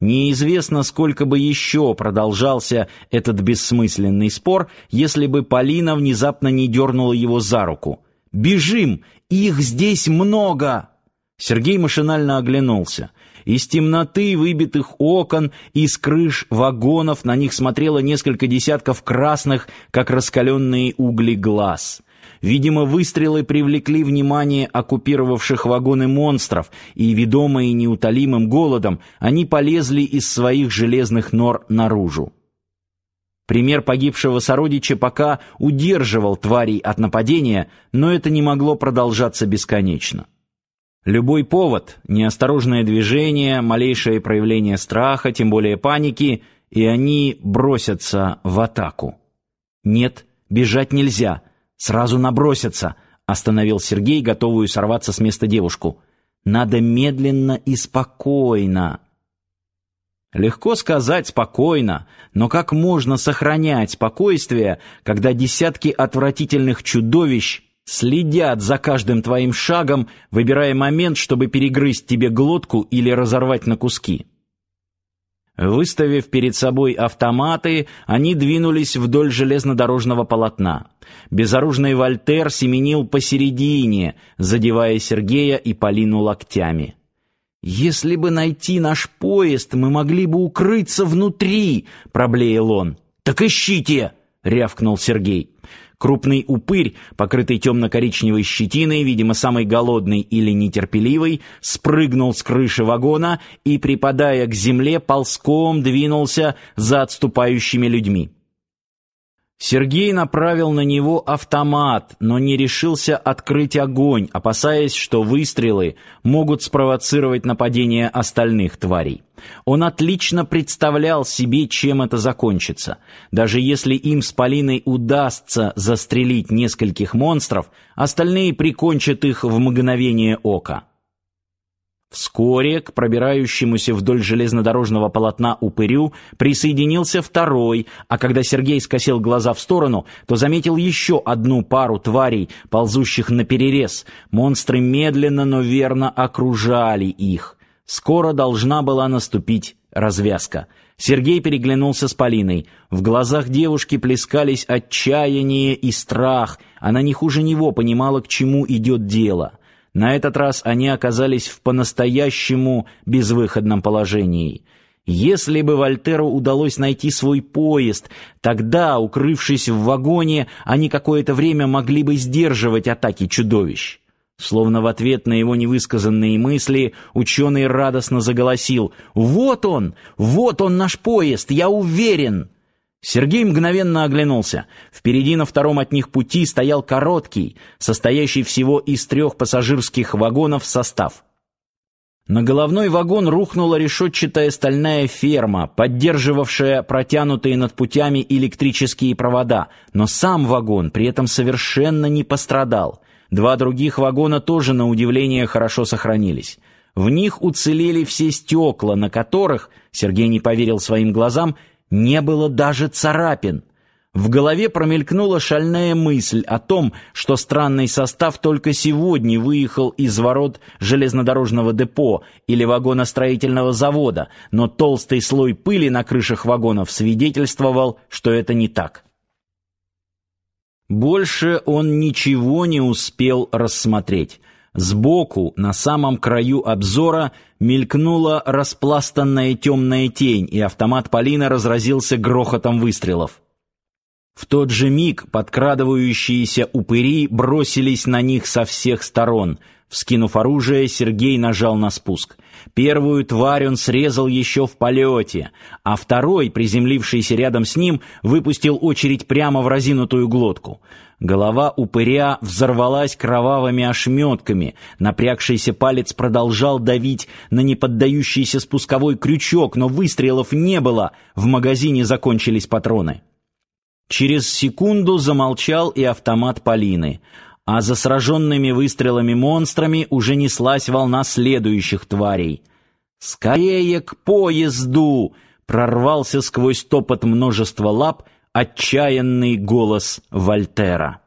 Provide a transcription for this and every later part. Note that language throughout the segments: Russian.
Неизвестно, сколько бы еще продолжался этот бессмысленный спор, если бы Полина внезапно не дернула его за руку. «Бежим! Их здесь много!» Сергей машинально оглянулся. Из темноты выбитых окон, из крыш вагонов на них смотрело несколько десятков красных, как раскаленные угли глаз. Видимо, выстрелы привлекли внимание оккупировавших вагоны монстров, и, ведомые неутолимым голодом, они полезли из своих железных нор наружу. Пример погибшего сородича пока удерживал тварей от нападения, но это не могло продолжаться бесконечно. Любой повод, неосторожное движение, малейшее проявление страха, тем более паники, и они бросятся в атаку. Нет, бежать нельзя — Сразу набросятся, остановил Сергей, готовую сорваться с места девушку. Надо медленно и спокойно. Легко сказать спокойно, но как можно сохранять спокойствие, когда десятки отвратительных чудовищ следят за каждым твоим шагом, выбирая момент, чтобы перегрызть тебе глотку или разорвать на куски? Выставив перед собой автоматы, они двинулись вдоль железнодорожного полотна. Безоружный Вальтер семенил посередине, задевая Сергея и Полину локтями. «Если бы найти наш поезд, мы могли бы укрыться внутри», — проблеял он. «Так ищите!» — рявкнул Сергей. Крупный упырь, покрытый темно-коричневой щетиной, видимо, самый голодный или нетерпеливый, спрыгнул с крыши вагона и, припадая к земле, ползком двинулся за отступающими людьми. Сергей направил на него автомат, но не решился открыть огонь, опасаясь, что выстрелы могут спровоцировать нападение остальных тварей. Он отлично представлял себе, чем это закончится. Даже если им с Полиной удастся застрелить нескольких монстров, остальные прикончат их в мгновение ока. Вскоре к пробирающемуся вдоль железнодорожного полотна упырю присоединился второй, а когда Сергей скосил глаза в сторону, то заметил еще одну пару тварей, ползущих на перерез. Монстры медленно, но верно окружали их. Скоро должна была наступить развязка. Сергей переглянулся с Полиной. В глазах девушки плескались отчаяние и страх. Она не хуже него понимала, к чему идет дело. На этот раз они оказались в по-настоящему безвыходном положении. Если бы Вальтеру удалось найти свой поезд, тогда, укрывшись в вагоне, они какое-то время могли бы сдерживать атаки чудовищ. Словно в ответ на его невысказанные мысли, ученый радостно заголосил «Вот он! Вот он наш поезд! Я уверен!» Сергей мгновенно оглянулся. Впереди на втором от них пути стоял короткий, состоящий всего из трех пассажирских вагонов состав. На головной вагон рухнула решетчатая стальная ферма, поддерживавшая протянутые над путями электрические провода, но сам вагон при этом совершенно не пострадал. Два других вагона тоже, на удивление, хорошо сохранились. В них уцелели все стекла, на которых, Сергей не поверил своим глазам, не было даже царапин. В голове промелькнула шальная мысль о том, что странный состав только сегодня выехал из ворот железнодорожного депо или вагоностроительного завода, но толстый слой пыли на крышах вагонов свидетельствовал, что это не так. Больше он ничего не успел рассмотреть. Сбоку, на самом краю обзора, мелькнула распластанная темная тень, и автомат Полины разразился грохотом выстрелов. В тот же миг подкрадывающиеся упыри бросились на них со всех сторон. Вскинув оружие, Сергей нажал на спуск. Первую тварь он срезал еще в полете, а второй, приземлившийся рядом с ним, выпустил очередь прямо в разинутую глотку. Голова упыря взорвалась кровавыми ошметками. Напрягшийся палец продолжал давить на неподдающийся спусковой крючок, но выстрелов не было. В магазине закончились патроны. Через секунду замолчал и автомат Полины, а за сраженными выстрелами монстрами уже неслась волна следующих тварей. «Скорее к поезду!» прорвался сквозь топот множества лап отчаянный голос Вольтера.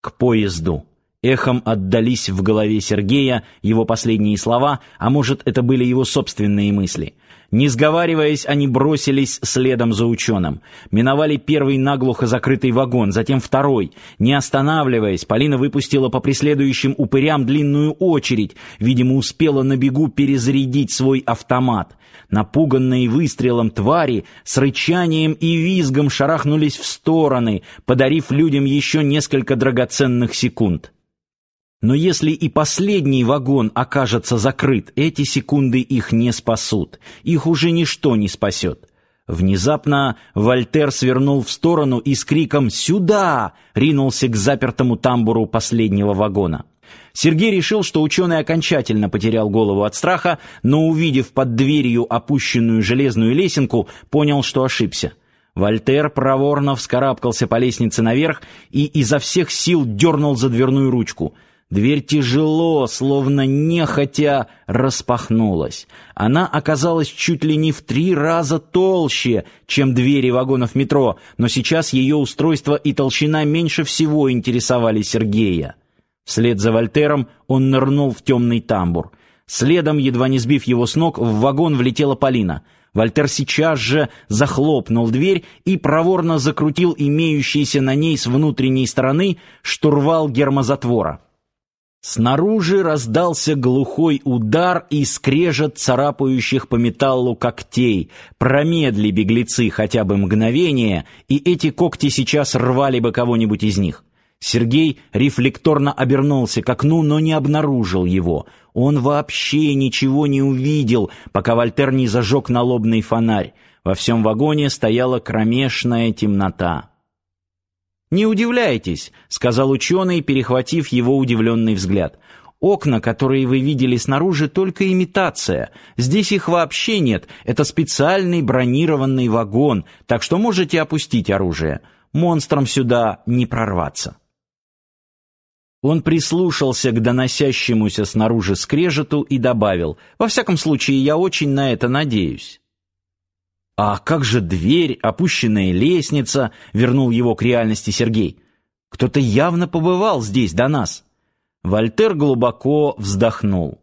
К поезду. Эхом отдались в голове Сергея его последние слова, а может, это были его собственные мысли. Не сговариваясь, они бросились следом за ученым. Миновали первый наглухо закрытый вагон, затем второй. Не останавливаясь, Полина выпустила по преследующим упырям длинную очередь, видимо, успела на бегу перезарядить свой автомат. Напуганные выстрелом твари с рычанием и визгом шарахнулись в стороны, подарив людям еще несколько драгоценных секунд. Но если и последний вагон окажется закрыт, эти секунды их не спасут. Их уже ничто не спасет. Внезапно Вольтер свернул в сторону и с криком «Сюда!» ринулся к запертому тамбуру последнего вагона. Сергей решил, что ученый окончательно потерял голову от страха, но, увидев под дверью опущенную железную лесенку, понял, что ошибся. Вольтер проворно вскарабкался по лестнице наверх и изо всех сил дернул за дверную ручку — Дверь тяжело, словно нехотя, распахнулась. Она оказалась чуть ли не в три раза толще, чем двери вагонов метро, но сейчас ее устройство и толщина меньше всего интересовали Сергея. Вслед за Вольтером он нырнул в темный тамбур. Следом, едва не сбив его с ног, в вагон влетела Полина. Вольтер сейчас же захлопнул дверь и проворно закрутил имеющийся на ней с внутренней стороны штурвал гермозатвора. Снаружи раздался глухой удар и скрежет царапающих по металлу когтей. Промедли беглецы хотя бы мгновение, и эти когти сейчас рвали бы кого-нибудь из них. Сергей рефлекторно обернулся к окну, но не обнаружил его. Он вообще ничего не увидел, пока Вольтер не зажег налобный фонарь. Во всем вагоне стояла кромешная темнота. «Не удивляйтесь», — сказал ученый, перехватив его удивленный взгляд. «Окна, которые вы видели снаружи, только имитация. Здесь их вообще нет. Это специальный бронированный вагон, так что можете опустить оружие. Монстрам сюда не прорваться». Он прислушался к доносящемуся снаружи скрежету и добавил, «Во всяком случае, я очень на это надеюсь». «А как же дверь, опущенная лестница?» — вернул его к реальности Сергей. «Кто-то явно побывал здесь до нас». Вольтер глубоко вздохнул.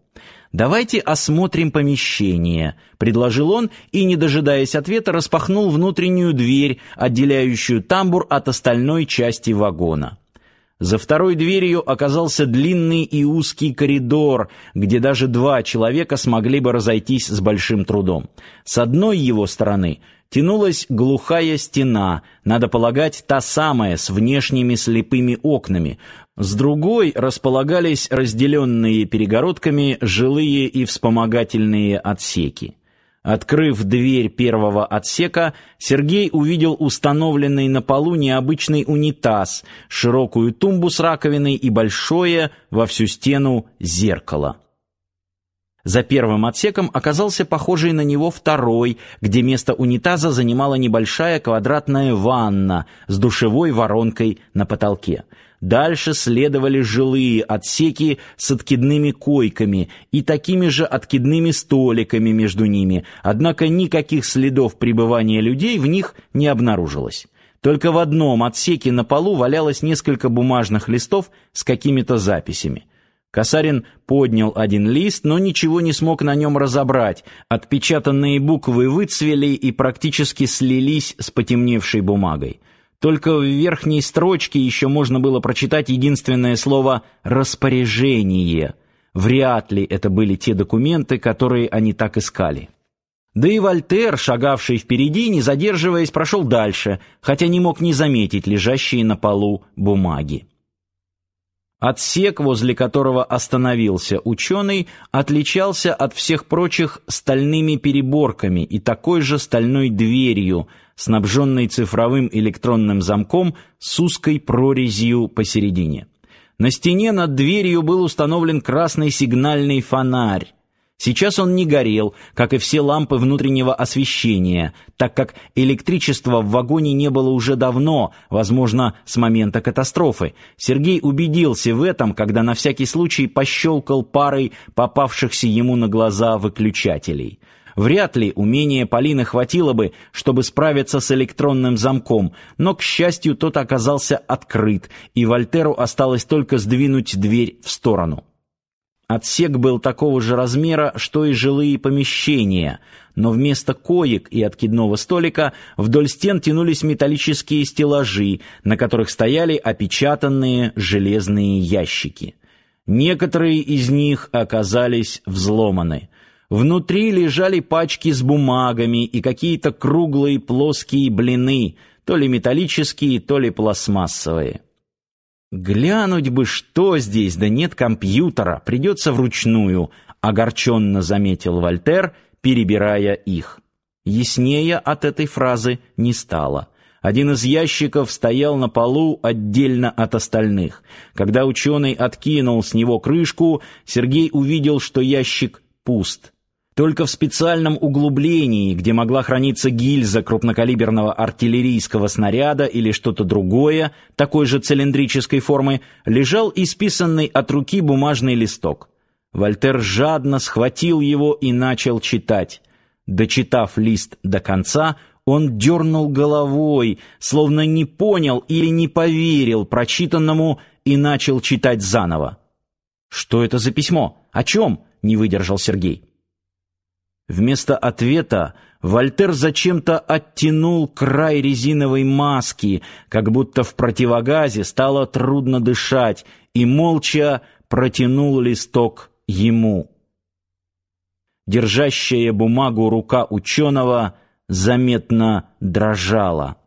«Давайте осмотрим помещение», — предложил он и, не дожидаясь ответа, распахнул внутреннюю дверь, отделяющую тамбур от остальной части вагона. За второй дверью оказался длинный и узкий коридор, где даже два человека смогли бы разойтись с большим трудом. С одной его стороны тянулась глухая стена, надо полагать, та самая с внешними слепыми окнами. С другой располагались разделенные перегородками жилые и вспомогательные отсеки. Открыв дверь первого отсека, Сергей увидел установленный на полу необычный унитаз, широкую тумбу с раковиной и большое во всю стену зеркало. За первым отсеком оказался похожий на него второй, где место унитаза занимала небольшая квадратная ванна с душевой воронкой на потолке. Дальше следовали жилые отсеки с откидными койками и такими же откидными столиками между ними, однако никаких следов пребывания людей в них не обнаружилось. Только в одном отсеке на полу валялось несколько бумажных листов с какими-то записями. Касарин поднял один лист, но ничего не смог на нем разобрать. Отпечатанные буквы выцвели и практически слились с потемневшей бумагой. Только в верхней строчке еще можно было прочитать единственное слово «распоряжение». Вряд ли это были те документы, которые они так искали. Да и Вольтер, шагавший впереди, не задерживаясь, прошел дальше, хотя не мог не заметить лежащие на полу бумаги. Отсек, возле которого остановился ученый, отличался от всех прочих стальными переборками и такой же стальной дверью, снабженной цифровым электронным замком с узкой прорезью посередине. На стене над дверью был установлен красный сигнальный фонарь. Сейчас он не горел, как и все лампы внутреннего освещения, так как электричества в вагоне не было уже давно, возможно, с момента катастрофы. Сергей убедился в этом, когда на всякий случай пощелкал парой попавшихся ему на глаза выключателей. Вряд ли умения Полины хватило бы, чтобы справиться с электронным замком, но, к счастью, тот оказался открыт, и Вольтеру осталось только сдвинуть дверь в сторону. Отсек был такого же размера, что и жилые помещения, но вместо коек и откидного столика вдоль стен тянулись металлические стеллажи, на которых стояли опечатанные железные ящики. Некоторые из них оказались взломаны. Внутри лежали пачки с бумагами и какие-то круглые плоские блины, то ли металлические, то ли пластмассовые. Глянуть бы, что здесь, да нет компьютера, придется вручную, огорченно заметил Вольтер, перебирая их. Яснее от этой фразы не стало. Один из ящиков стоял на полу отдельно от остальных. Когда ученый откинул с него крышку, Сергей увидел, что ящик пуст. Только в специальном углублении, где могла храниться гильза крупнокалиберного артиллерийского снаряда или что-то другое, такой же цилиндрической формы, лежал исписанный от руки бумажный листок. Вольтер жадно схватил его и начал читать. Дочитав лист до конца, он дернул головой, словно не понял или не поверил прочитанному и начал читать заново. «Что это за письмо? О чем?» — не выдержал Сергей. Вместо ответа Вольтер зачем-то оттянул край резиновой маски, как будто в противогазе стало трудно дышать, и молча протянул листок ему. Держащая бумагу рука ученого заметно дрожала.